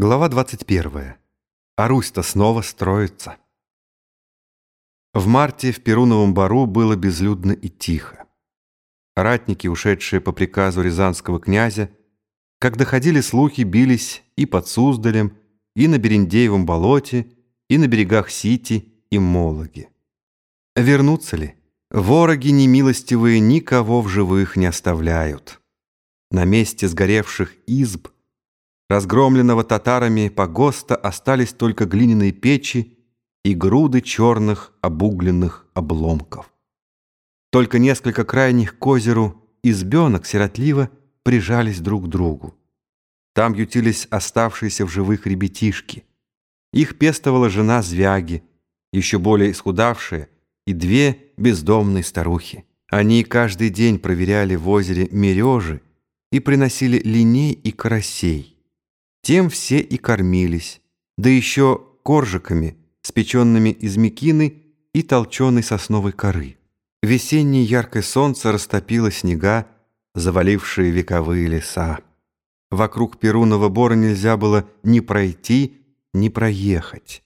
Глава 21. А Русь-то снова строится. В марте в Перуновом бару было безлюдно и тихо. Ратники, ушедшие по приказу рязанского князя, как доходили слухи, бились и под Суздалем, и на Берендеевом болоте, и на берегах Сити и Мологи. Вернутся ли? Вороги немилостивые никого в живых не оставляют. На месте сгоревших изб – Разгромленного татарами погоста остались только глиняные печи и груды черных обугленных обломков. Только несколько крайних к озеру избенок сиротливо прижались друг к другу. Там ютились оставшиеся в живых ребятишки. Их пестовала жена Звяги, еще более исхудавшая, и две бездомные старухи. Они каждый день проверяли в озере мережи и приносили линей и карасей. Тем все и кормились, да еще коржиками, спеченными из мекины и толченой сосновой коры. Весеннее яркое солнце растопило снега, завалившие вековые леса. Вокруг Перунова бора нельзя было ни пройти, ни проехать.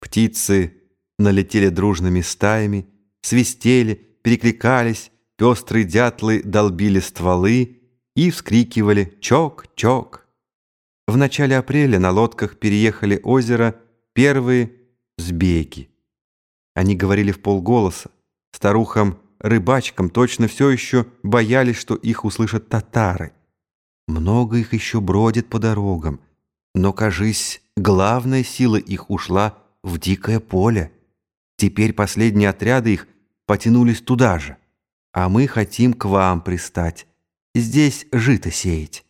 Птицы налетели дружными стаями, свистели, перекликались, пестрые дятлы долбили стволы и вскрикивали «Чок-чок!». В начале апреля на лодках переехали озеро первые сбеги. Они говорили в полголоса. Старухам-рыбачкам точно все еще боялись, что их услышат татары. Много их еще бродит по дорогам, но, кажись, главная сила их ушла в дикое поле. Теперь последние отряды их потянулись туда же, а мы хотим к вам пристать, здесь жито сеять.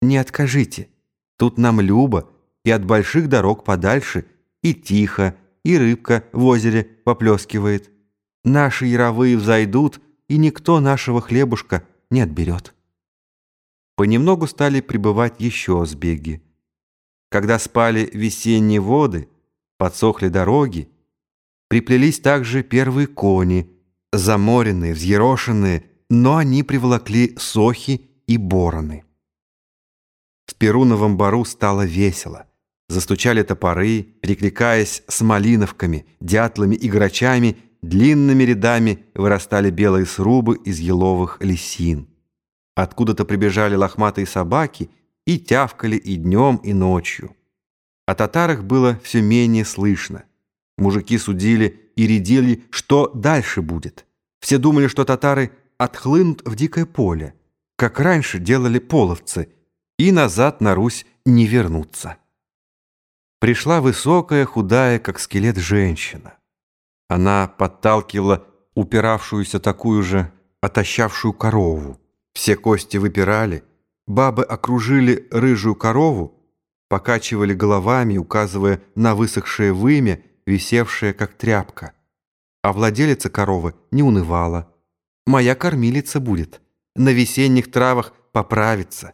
Не откажите. Тут нам любо, и от больших дорог подальше, и тихо, и рыбка в озере поплескивает. Наши яровые взойдут, и никто нашего хлебушка не отберет. Понемногу стали прибывать еще сбеги. Когда спали весенние воды, подсохли дороги, приплелись также первые кони, заморенные, взъерошенные, но они приволокли сохи и бороны. В Перуновом бару стало весело. Застучали топоры, перекликаясь с малиновками, дятлами и грачами, длинными рядами вырастали белые срубы из еловых лисин. Откуда-то прибежали лохматые собаки и тявкали и днем, и ночью. О татарах было все менее слышно. Мужики судили и рядили, что дальше будет. Все думали, что татары отхлынут в дикое поле, как раньше делали половцы – и назад на Русь не вернуться. Пришла высокая, худая, как скелет, женщина. Она подталкивала упиравшуюся такую же, отощавшую корову. Все кости выпирали, бабы окружили рыжую корову, покачивали головами, указывая на высохшее вымя, висевшее, как тряпка. А владелица коровы не унывала. «Моя кормилица будет, на весенних травах поправится».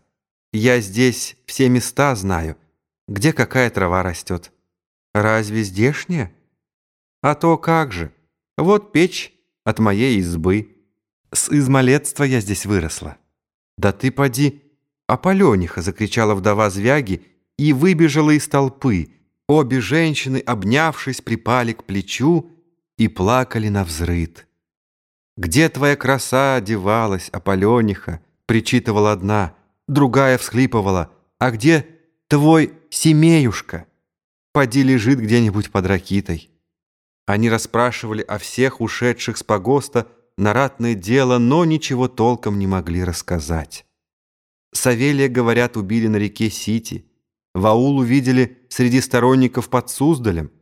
Я здесь все места знаю, где какая трава растет. Разве здешняя? А то как же. Вот печь от моей избы. С измалетства я здесь выросла. Да ты поди, Аполёниха, закричала вдова Звяги и выбежала из толпы. Обе женщины, обнявшись, припали к плечу и плакали на взрыд. «Где твоя краса одевалась, Аполёниха?» — причитывала одна — другая всхлипывала. «А где твой семеюшка?» «Поди лежит где-нибудь под ракитой». Они расспрашивали о всех ушедших с погоста на ратное дело, но ничего толком не могли рассказать. Савелия, говорят, убили на реке Сити. Ваул увидели среди сторонников под Суздалем.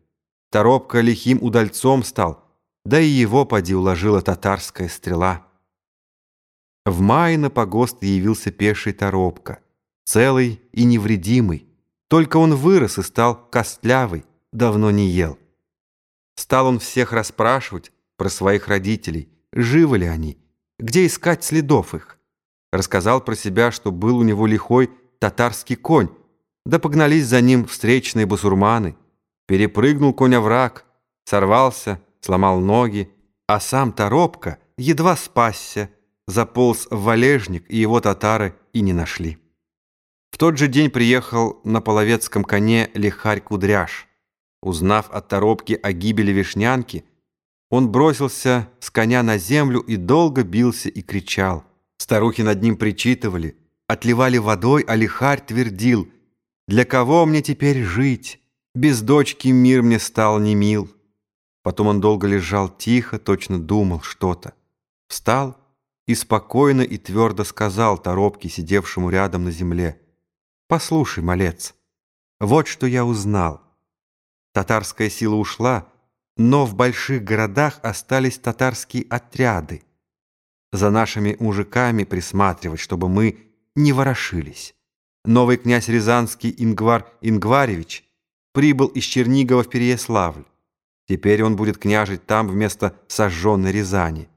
Торопка лихим удальцом стал, да и его поди уложила татарская стрела. В мае на погост явился пеший торопка, целый и невредимый. Только он вырос и стал костлявый, давно не ел. Стал он всех расспрашивать про своих родителей, живы ли они, где искать следов их. Рассказал про себя, что был у него лихой татарский конь, да погнались за ним встречные басурманы. Перепрыгнул конь овраг, сорвался, сломал ноги, а сам Торопка едва спасся, заполз в валежник, и его татары и не нашли. В тот же день приехал на половецком коне лихарь Кудряш. Узнав от торопки о гибели Вишнянки, он бросился с коня на землю и долго бился и кричал. Старухи над ним причитывали, отливали водой, а лихарь твердил, «Для кого мне теперь жить? Без дочки мир мне стал немил». Потом он долго лежал тихо, точно думал что-то. Встал и спокойно и твердо сказал торопке, сидевшему рядом на земле, «Послушай, малец, вот что я узнал. Татарская сила ушла, но в больших городах остались татарские отряды. За нашими мужиками присматривать, чтобы мы не ворошились. Новый князь Рязанский Ингвар Ингваревич прибыл из Чернигова в Переяславль. Теперь он будет княжить там вместо сожженной Рязани.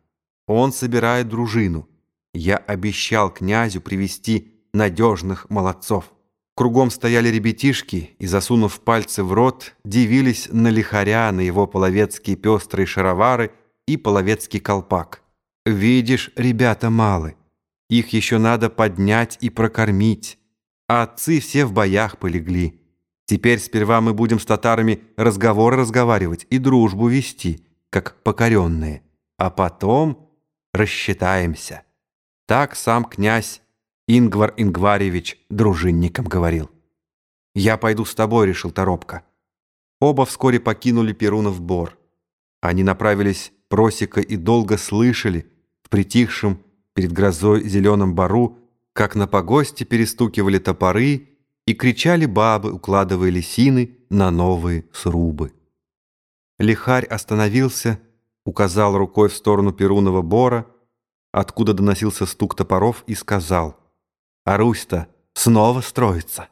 Он собирает дружину. Я обещал князю привести надежных молодцов. Кругом стояли ребятишки и, засунув пальцы в рот, дивились на лихаря, на его половецкие пестрые шаровары и половецкий колпак. «Видишь, ребята малы, их еще надо поднять и прокормить, а отцы все в боях полегли. Теперь сперва мы будем с татарами разговоры разговаривать и дружбу вести, как покоренные, а потом рассчитаемся». Так сам князь Ингвар Ингваревич дружинникам говорил. «Я пойду с тобой», — решил Торопко. Оба вскоре покинули Перунов бор. Они направились просека и долго слышали в притихшем перед грозой зеленом бару, как на погосте перестукивали топоры и кричали бабы, укладывая лисины на новые срубы. Лихарь остановился, указал рукой в сторону Перунова бора, откуда доносился стук топоров, и сказал — а Русь-то снова строится.